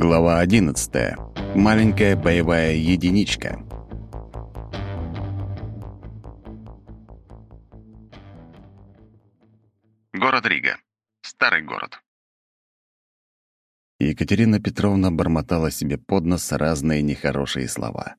Глава 11. Маленькая боевая единичка. Город Рига. Старый город. Екатерина Петровна бормотала себе под нос разные нехорошие слова,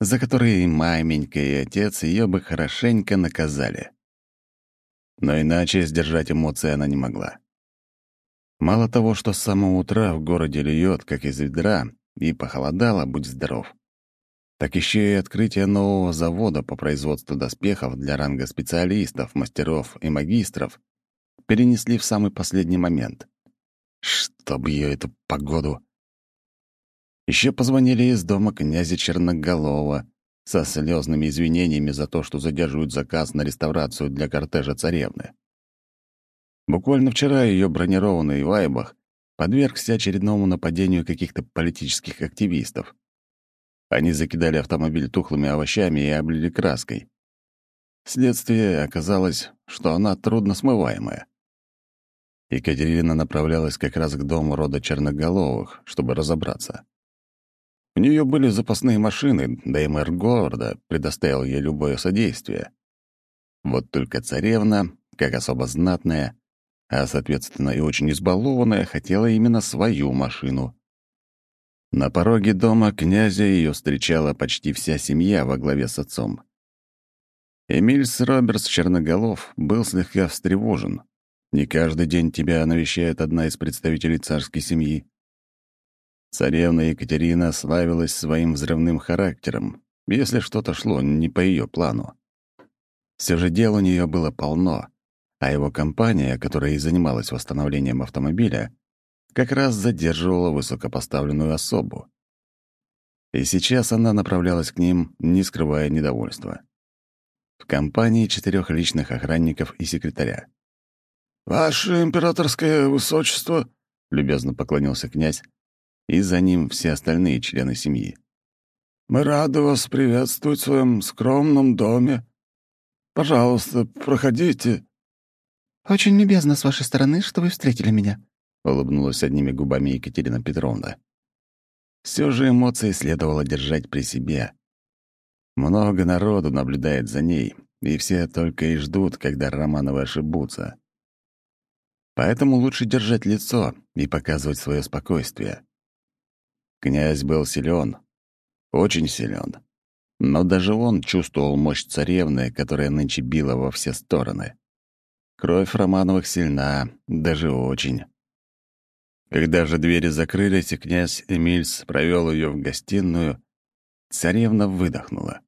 за которые и маменька, и отец ее бы хорошенько наказали. Но иначе сдержать эмоции она не могла. Мало того, что с самого утра в городе льет, как из ведра, и похолодало, будь здоров, так еще и открытие нового завода по производству доспехов для ранга специалистов, мастеров и магистров перенесли в самый последний момент. Чтоб ее эту погоду! Еще позвонили из дома князя Черноголова со слезными извинениями за то, что задерживают заказ на реставрацию для кортежа царевны. Буквально вчера ее бронированный Вайбах подвергся очередному нападению каких-то политических активистов. Они закидали автомобиль тухлыми овощами и облили краской. Следствие оказалось, что она трудносмываемая. Екатерина направлялась как раз к дому рода Черноголовых, чтобы разобраться. У нее были запасные машины, да и мэр города предоставил ей любое содействие. Вот только царевна, как особо знатная, а, соответственно, и очень избалованная, хотела именно свою машину. На пороге дома князя ее встречала почти вся семья во главе с отцом. Эмильс Робертс Черноголов был слегка встревожен. Не каждый день тебя навещает одна из представителей царской семьи. Царевна Екатерина славилась своим взрывным характером, если что-то шло не по ее плану. Все же дел у нее было полно, а его компания, которая и занималась восстановлением автомобиля, как раз задерживала высокопоставленную особу. И сейчас она направлялась к ним, не скрывая недовольства. В компании четырех личных охранников и секретаря. «Ваше императорское высочество», — любезно поклонился князь, и за ним все остальные члены семьи. «Мы рады вас приветствовать в своем скромном доме. Пожалуйста, проходите». «Очень любезно с вашей стороны, что вы встретили меня», — улыбнулась одними губами Екатерина Петровна. Все же эмоции следовало держать при себе. Много народу наблюдает за ней, и все только и ждут, когда Романовы ошибутся. Поэтому лучше держать лицо и показывать свое спокойствие. Князь был силен, очень силен. Но даже он чувствовал мощь царевны, которая нынче била во все стороны. Кровь Романовых сильна, даже очень. Когда же двери закрылись, и князь Эмильс провел ее в гостиную, царевна выдохнула.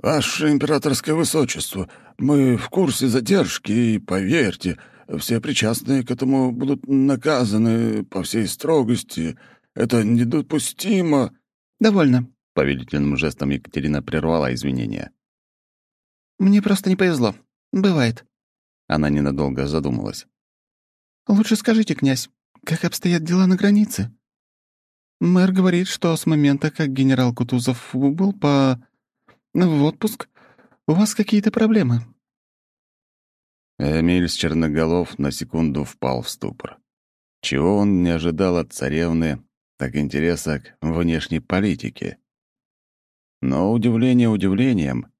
«Ваше императорское высочество, мы в курсе задержки, и, поверьте, все причастные к этому будут наказаны по всей строгости. Это недопустимо». «Довольно», — повелительным жестом Екатерина прервала извинения. «Мне просто не повезло. Бывает». Она ненадолго задумалась. «Лучше скажите, князь, как обстоят дела на границе? Мэр говорит, что с момента, как генерал Кутузов убыл по... в отпуск, у вас какие-то проблемы». Эмиль с Черноголов на секунду впал в ступор. Чего он не ожидал от царевны, так интереса к внешней политике. Но удивление удивлением,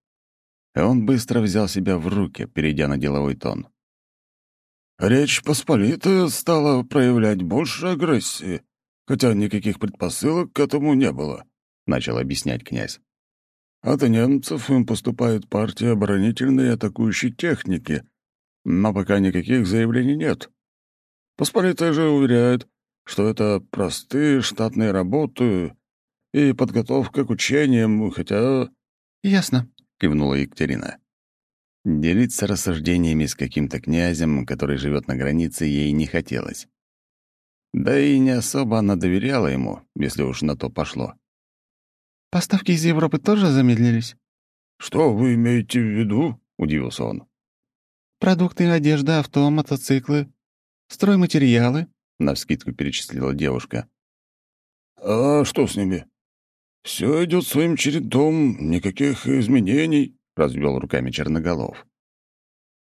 он быстро взял себя в руки, перейдя на деловой тон. «Речь Посполитая стала проявлять больше агрессии, хотя никаких предпосылок к этому не было», — начал объяснять князь. «От немцев им поступает партия оборонительной и атакующей техники, но пока никаких заявлений нет. Посполитая же уверяет, что это простые штатные работы и подготовка к учениям, хотя...» «Ясно», кивнула Екатерина. Делиться рассуждениями с каким-то князем, который живет на границе, ей не хотелось. Да и не особо она доверяла ему, если уж на то пошло. «Поставки из Европы тоже замедлились?» «Что вы имеете в виду?» — удивился он. «Продукты, одежда, авто, мотоциклы, стройматериалы», — навскидку перечислила девушка. «А что с ними?» Все идет своим чередом, никаких изменений», — развел руками Черноголов.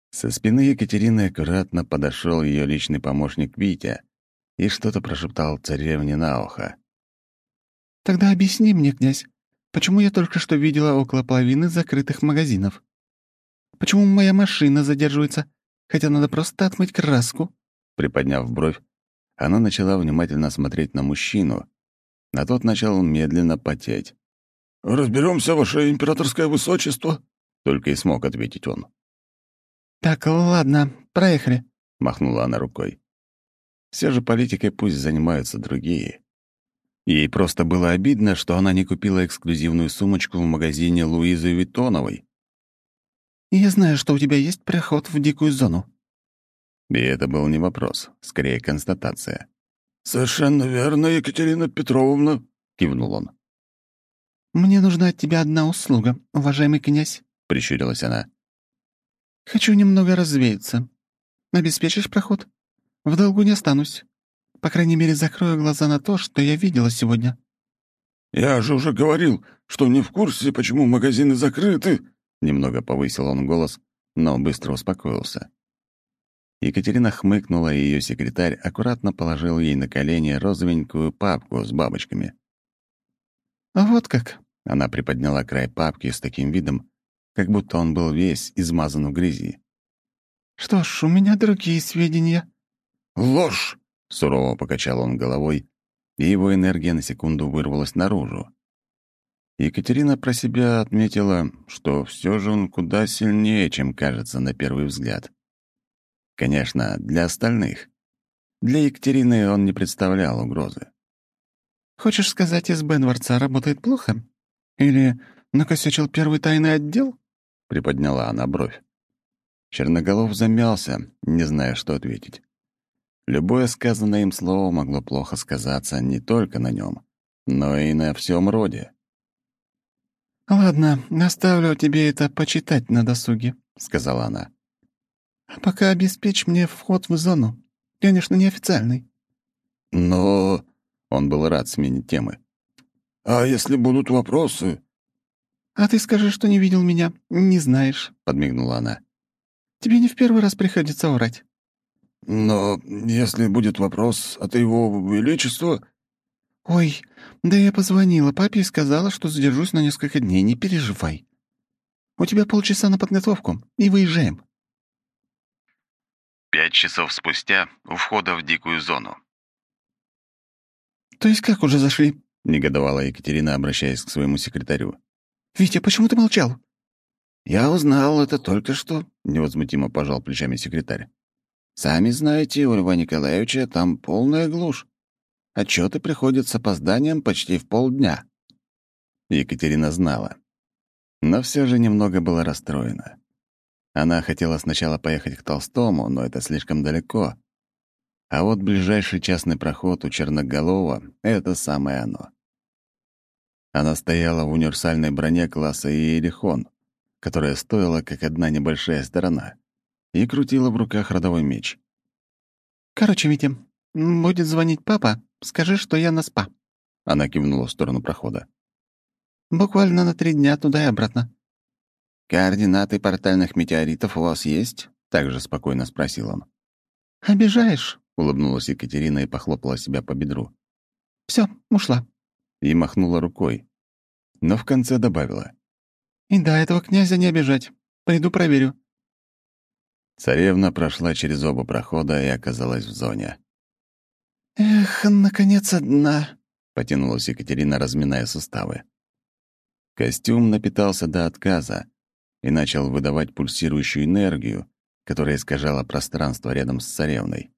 Со спины Екатерины аккуратно подошел ее личный помощник Витя и что-то прошептал царевне на ухо. «Тогда объясни мне, князь, почему я только что видела около половины закрытых магазинов? Почему моя машина задерживается, хотя надо просто отмыть краску?» Приподняв бровь, она начала внимательно смотреть на мужчину, а тот начал медленно потеть. Разберемся, ваше императорское высочество», — только и смог ответить он. «Так, ладно, проехали», — махнула она рукой. Все же политикой пусть занимаются другие. Ей просто было обидно, что она не купила эксклюзивную сумочку в магазине Луизы Виттоновой. «Я знаю, что у тебя есть проход в дикую зону». И это был не вопрос, скорее констатация. «Совершенно верно, Екатерина Петровна», — кивнул он. «Мне нужна от тебя одна услуга, уважаемый князь», — прищурилась она. «Хочу немного развеяться. Обеспечишь проход? В долгу не останусь. По крайней мере, закрою глаза на то, что я видела сегодня». «Я же уже говорил, что не в курсе, почему магазины закрыты», — немного повысил он голос, но быстро успокоился. Екатерина хмыкнула, и ее секретарь аккуратно положил ей на колени розовенькую папку с бабочками. «А вот как?» — она приподняла край папки с таким видом, как будто он был весь измазан в грязи. «Что ж, у меня другие сведения». «Ложь!» — сурово покачал он головой, и его энергия на секунду вырвалась наружу. Екатерина про себя отметила, что все же он куда сильнее, чем кажется на первый взгляд. Конечно, для остальных. Для Екатерины он не представлял угрозы. «Хочешь сказать, СБ дворца работает плохо? Или накосячил первый тайный отдел?» — приподняла она бровь. Черноголов замялся, не зная, что ответить. Любое сказанное им слово могло плохо сказаться не только на нем, но и на всем роде. «Ладно, оставлю тебе это почитать на досуге», — сказала она. «А пока обеспечь мне вход в зону. Конечно, неофициальный». «Но...» — он был рад сменить темы. «А если будут вопросы?» «А ты скажи, что не видел меня, не знаешь», — подмигнула она. «Тебе не в первый раз приходится врать». «Но если будет вопрос от его величества...» «Ой, да я позвонила папе и сказала, что задержусь на несколько дней, не переживай. У тебя полчаса на подготовку, и выезжаем». Пять часов спустя у входа в дикую зону. «То есть как уже зашли?» — негодовала Екатерина, обращаясь к своему секретарю. «Витя, почему ты молчал?» «Я узнал это только что», — невозмутимо пожал плечами секретарь. «Сами знаете, у Льва Николаевича там полная глушь. Отчеты приходят с опозданием почти в полдня». Екатерина знала. Но все же немного была расстроена. Она хотела сначала поехать к Толстому, но это слишком далеко. А вот ближайший частный проход у Черноголова — это самое оно. Она стояла в универсальной броне класса Иерихон, которая стоила как одна небольшая сторона, и крутила в руках родовой меч. «Короче, Витя, будет звонить папа, скажи, что я на спа». Она кивнула в сторону прохода. «Буквально на три дня туда и обратно. «Координаты портальных метеоритов у вас есть?» — также спокойно спросил он. «Обижаешь?» — улыбнулась Екатерина и похлопала себя по бедру. Все, ушла». И махнула рукой. Но в конце добавила. «И да, этого князя не обижать. Пойду проверю». Царевна прошла через оба прохода и оказалась в зоне. «Эх, наконец одна», — потянулась Екатерина, разминая суставы. Костюм напитался до отказа, и начал выдавать пульсирующую энергию, которая искажала пространство рядом с царевной.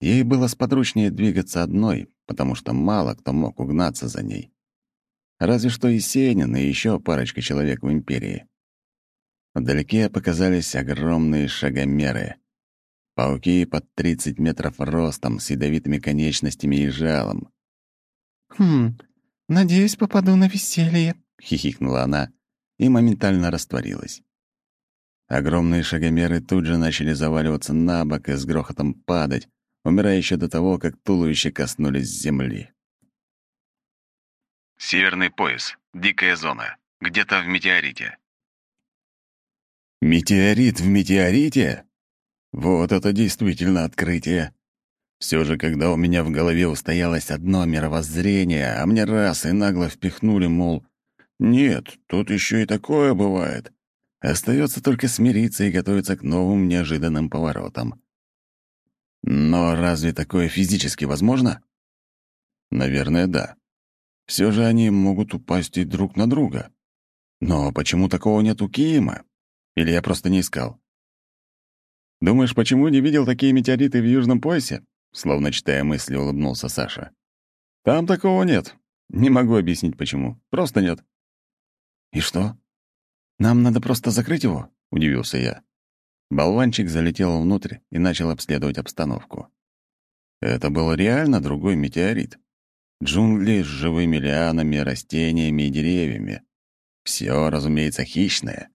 Ей было сподручнее двигаться одной, потому что мало кто мог угнаться за ней. Разве что Есенин и еще парочка человек в Империи. Вдалеке показались огромные шагомеры. Пауки под 30 метров ростом, с ядовитыми конечностями и жалом. «Хм, надеюсь, попаду на веселье», — хихикнула она, и моментально растворилась. Огромные шагомеры тут же начали заваливаться на бок и с грохотом падать, умирая еще до того, как туловища коснулись земли. Северный пояс. Дикая зона. Где-то в метеорите. Метеорит в метеорите? Вот это действительно открытие. Все же, когда у меня в голове устоялось одно мировоззрение, а мне раз и нагло впихнули, мол, нет, тут еще и такое бывает. Остается только смириться и готовиться к новым неожиданным поворотам. Но разве такое физически возможно? Наверное, да. Все же они могут упасть и друг на друга. Но почему такого нет у Киима? Или я просто не искал? Думаешь, почему не видел такие метеориты в Южном поясе? Словно читая мысли, улыбнулся Саша. Там такого нет. Не могу объяснить, почему. Просто нет. И что? Нам надо просто закрыть его? Удивился я. Болванчик залетел внутрь и начал обследовать обстановку. Это был реально другой метеорит. Джунгли с живыми лианами, растениями и деревьями. Все, разумеется, хищное.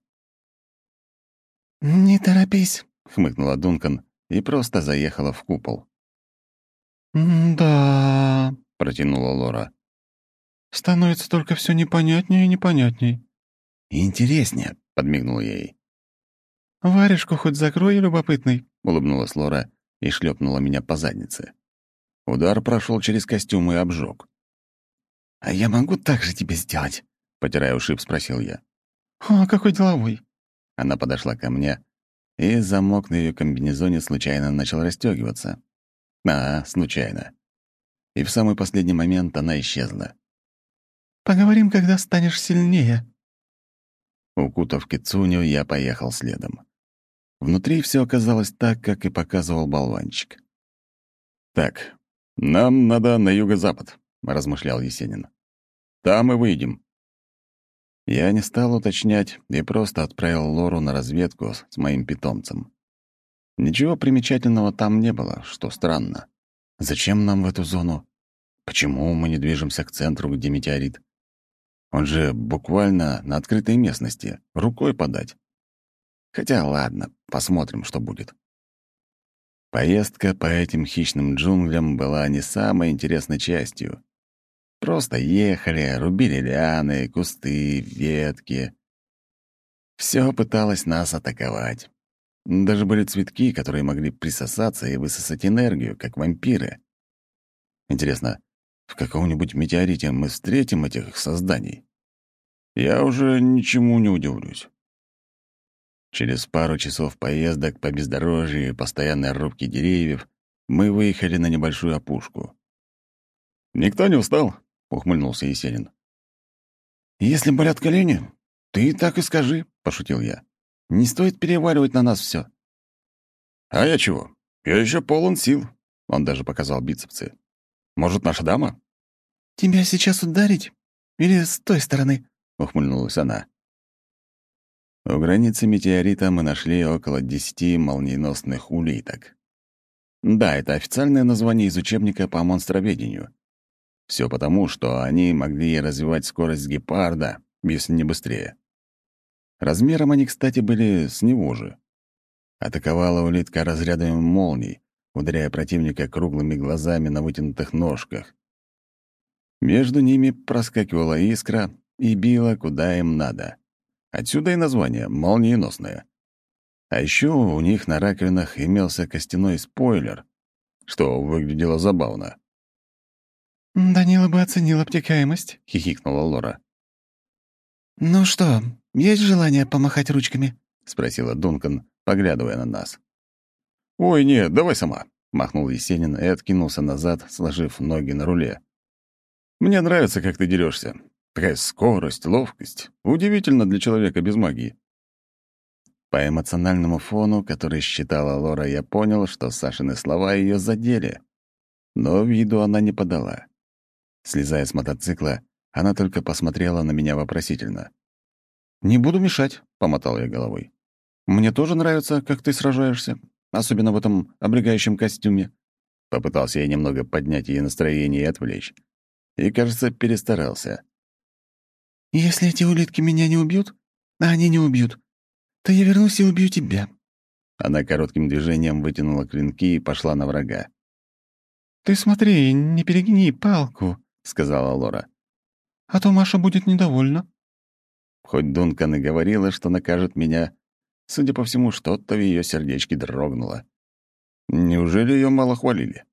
«Не торопись», — хмыкнула Дункан и просто заехала в купол. «Да», — протянула Лора. «Становится только все непонятнее и непонятней». «Интереснее», — подмигнул я ей. «Варежку хоть закрой, любопытный», — улыбнулась Лора и шлепнула меня по заднице. Удар прошел через костюм и обжег. «А я могу так же тебе сделать?» — потирая ушиб, спросил я. «О, какой деловой!» Она подошла ко мне, и замок на ее комбинезоне случайно начал расстегиваться. А, случайно. И в самый последний момент она исчезла. «Поговорим, когда станешь сильнее». Укутав кицуню, я поехал следом. Внутри все оказалось так, как и показывал болванчик. «Так, нам надо на юго-запад», — размышлял Есенин. «Там и выйдем». Я не стал уточнять и просто отправил Лору на разведку с моим питомцем. Ничего примечательного там не было, что странно. Зачем нам в эту зону? Почему мы не движемся к центру, где метеорит? Он же буквально на открытой местности, рукой подать. Хотя ладно, посмотрим, что будет. Поездка по этим хищным джунглям была не самой интересной частью. Просто ехали, рубили лианы, кусты, ветки. Все пыталось нас атаковать. Даже были цветки, которые могли присосаться и высосать энергию, как вампиры. Интересно, в каком-нибудь метеорите мы встретим этих созданий? Я уже ничему не удивлюсь. Через пару часов поездок по бездорожью и постоянной рубке деревьев мы выехали на небольшую опушку. «Никто не устал?» — ухмыльнулся Есенин. «Если болят колени, ты так и скажи», — пошутил я. «Не стоит переваливать на нас все. «А я чего? Я еще полон сил», — он даже показал бицепсы. «Может, наша дама?» «Тебя сейчас ударить? Или с той стороны?» — ухмыльнулась она. У границы метеорита мы нашли около десяти молниеносных улиток. Да, это официальное название из учебника по монстроведению. Все потому, что они могли развивать скорость гепарда, если не быстрее. Размером они, кстати, были с него же. Атаковала улитка разрядами молний, ударяя противника круглыми глазами на вытянутых ножках. Между ними проскакивала искра и била куда им надо. Отсюда и название «молниеносное». А еще у них на раковинах имелся костяной спойлер, что выглядело забавно. «Данила бы оценил обтекаемость», — хихикнула Лора. «Ну что, есть желание помахать ручками?» — спросила Дункан, поглядывая на нас. «Ой, нет, давай сама», — махнул Есенин и откинулся назад, сложив ноги на руле. «Мне нравится, как ты дерешься. Такая скорость, ловкость. Удивительно для человека без магии». По эмоциональному фону, который считала Лора, я понял, что Сашины слова ее задели. Но виду она не подала. Слезая с мотоцикла, она только посмотрела на меня вопросительно. «Не буду мешать», — помотал я головой. «Мне тоже нравится, как ты сражаешься, особенно в этом облегающем костюме». Попытался я немного поднять ее настроение и отвлечь. И, кажется, перестарался. «Если эти улитки меня не убьют, а они не убьют, то я вернусь и убью тебя». Она коротким движением вытянула клинки и пошла на врага. «Ты смотри, не перегни палку», сказала Лора. «А то Маша будет недовольна». Хоть Дункан и говорила, что накажет меня, судя по всему, что-то в ее сердечке дрогнуло. Неужели ее мало хвалили?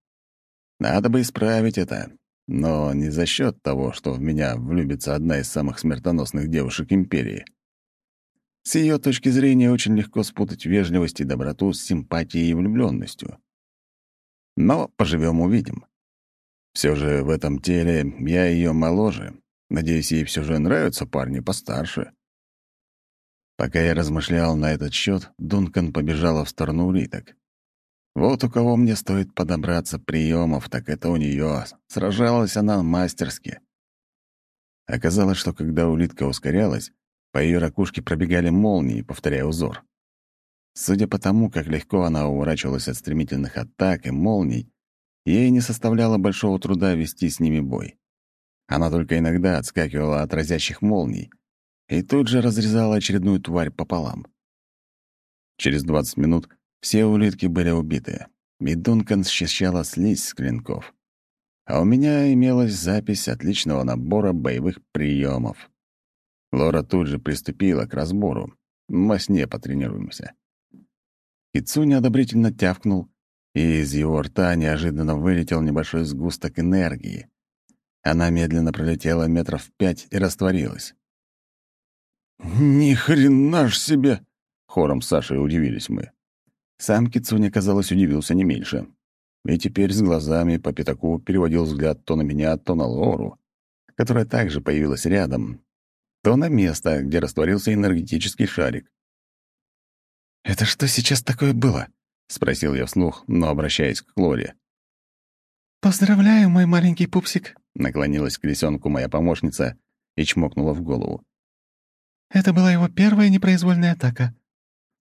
Надо бы исправить это, но не за счет того, что в меня влюбится одна из самых смертоносных девушек Империи. С ее точки зрения очень легко спутать вежливость и доброту с симпатией и влюбленностью. Но поживем увидим. Все же в этом теле я ее моложе. Надеюсь, ей все же нравятся парни постарше. Пока я размышлял на этот счет, Дункан побежала в сторону улиток. Вот у кого мне стоит подобраться приемов, так это у нее. Сражалась она мастерски. Оказалось, что когда улитка ускорялась, по ее ракушке пробегали молнии, повторяя узор. Судя по тому, как легко она уворачивалась от стремительных атак и молний, ей не составляло большого труда вести с ними бой. Она только иногда отскакивала от разящих молний и тут же разрезала очередную тварь пополам. Через 20 минут все улитки были убиты, и Дункан счищала слизь с клинков. А у меня имелась запись отличного набора боевых приемов. Лора тут же приступила к разбору. Мы с ней потренируемся. Кицуни одобрительно тявкнул, и из его рта неожиданно вылетел небольшой сгусток энергии. Она медленно пролетела метров пять и растворилась. «Ни хрена ж себе!» — хором с Сашей удивились мы. Сам Кицуни, казалось, удивился не меньше. И теперь с глазами по пятаку переводил взгляд то на меня, то на Лору, которая также появилась рядом, то на место, где растворился энергетический шарик. «Это что сейчас такое было?» — спросил я вслух, но обращаясь к Лоре. «Поздравляю, мой маленький пупсик», — наклонилась к лисенку моя помощница и чмокнула в голову. «Это была его первая непроизвольная атака.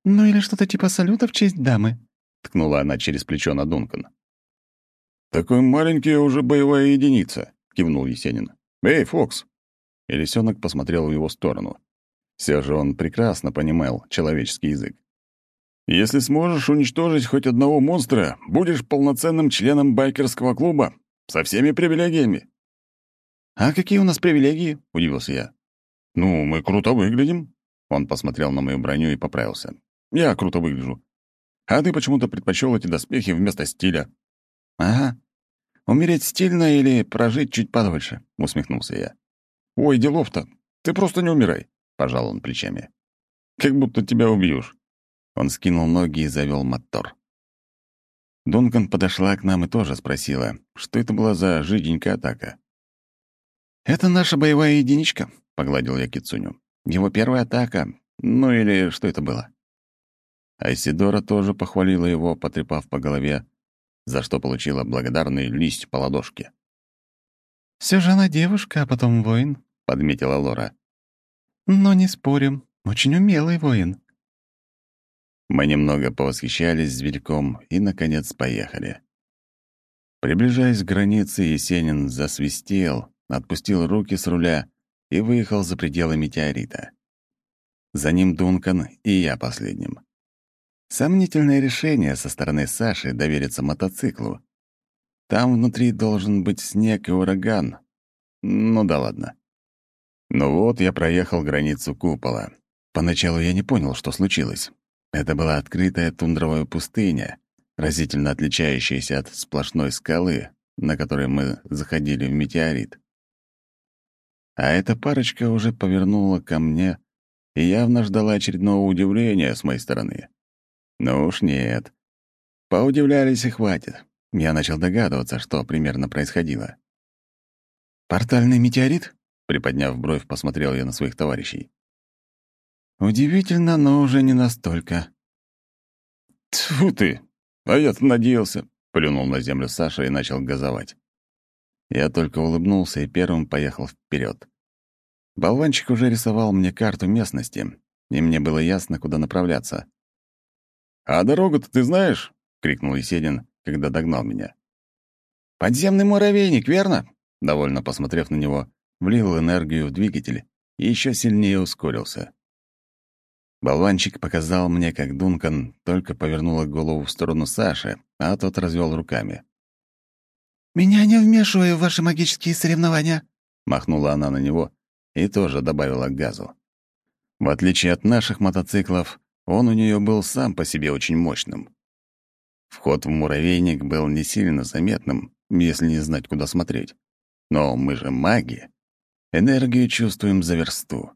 Ну или что-то типа салюта в честь дамы», — ткнула она через плечо на Дункан. «Такой маленький уже боевая единица», — кивнул Есенин. «Эй, Фокс!» И лисенок посмотрел в его сторону. Все же он прекрасно понимал человеческий язык. Если сможешь уничтожить хоть одного монстра, будешь полноценным членом байкерского клуба со всеми привилегиями». «А какие у нас привилегии?» — удивился я. «Ну, мы круто выглядим». Он посмотрел на мою броню и поправился. «Я круто выгляжу. А ты почему-то предпочел эти доспехи вместо стиля». «Ага. Умереть стильно или прожить чуть подольше?» — усмехнулся я. «Ой, делов-то. Ты просто не умирай», — пожал он плечами. «Как будто тебя убьешь. Он скинул ноги и завел мотор. Дункан подошла к нам и тоже спросила, что это была за жиденькая атака. «Это наша боевая единичка», — погладил я Кицуню. «Его первая атака. Ну или что это было?» Айсидора тоже похвалила его, потрепав по голове, за что получила благодарный листь по ладошке. «Все же она девушка, а потом воин», — подметила Лора. «Но не спорим, очень умелый воин». Мы немного повосхищались зверьком и, наконец, поехали. Приближаясь к границе, Есенин засвистел, отпустил руки с руля и выехал за пределы метеорита. За ним Дункан и я последним. Сомнительное решение со стороны Саши довериться мотоциклу. Там внутри должен быть снег и ураган. Ну да ладно. Ну вот я проехал границу купола. Поначалу я не понял, что случилось. Это была открытая тундровая пустыня, разительно отличающаяся от сплошной скалы, на которой мы заходили в метеорит. А эта парочка уже повернула ко мне и явно ждала очередного удивления с моей стороны. Ну уж нет. Поудивлялись и хватит. Я начал догадываться, что примерно происходило. «Портальный метеорит?» — приподняв бровь, посмотрел я на своих товарищей. Удивительно, но уже не настолько. Тьфу ты! А я-то надеялся. Плюнул на землю Саша и начал газовать. Я только улыбнулся и первым поехал вперед. Болванчик уже рисовал мне карту местности, и мне было ясно, куда направляться. «А дорогу-то ты знаешь?» — крикнул Есенин, когда догнал меня. «Подземный муравейник, верно?» Довольно посмотрев на него, влил энергию в двигатель и еще сильнее ускорился. Болванчик показал мне, как Дункан только повернула голову в сторону Саши, а тот развел руками. «Меня не вмешивай в ваши магические соревнования», — махнула она на него и тоже добавила газу. В отличие от наших мотоциклов, он у нее был сам по себе очень мощным. Вход в муравейник был не сильно заметным, если не знать, куда смотреть. Но мы же маги. Энергию чувствуем за версту.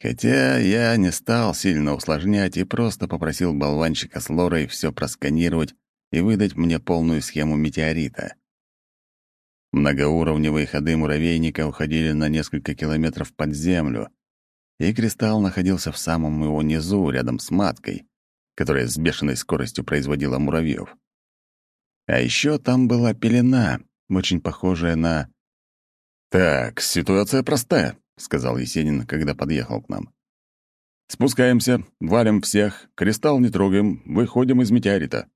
Хотя я не стал сильно усложнять и просто попросил болванчика с Лорой все просканировать и выдать мне полную схему метеорита. Многоуровневые ходы муравейника уходили на несколько километров под землю, и кристалл находился в самом его низу, рядом с маткой, которая с бешеной скоростью производила муравьев. А еще там была пелена, очень похожая на... «Так, ситуация простая», — сказал Есенин, когда подъехал к нам. «Спускаемся, валим всех, кристалл не трогаем, выходим из метеорита».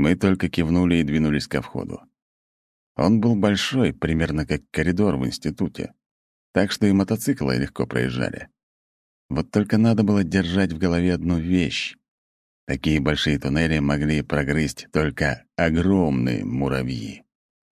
Мы только кивнули и двинулись ко входу. Он был большой, примерно как коридор в институте, так что и мотоциклы легко проезжали. Вот только надо было держать в голове одну вещь. Такие большие туннели могли прогрызть только огромные муравьи.